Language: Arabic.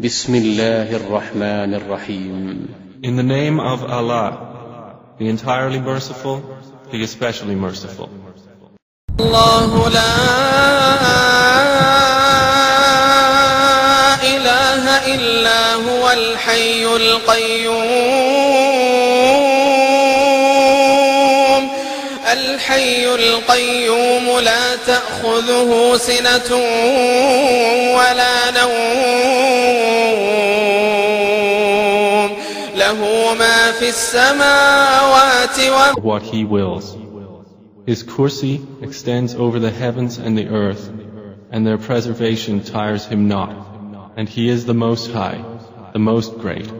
بسم الله الرحمن الرحيم In the name of Allah, the entirely merciful, the especially merciful. الله لا إله إلا هو الحي القيوم الحي القيوم لا تأخذه سنة ولا نوم What He wills. His kursi extends over the heavens and the earth, and their preservation tires Him not. And He is the Most High, the Most Great.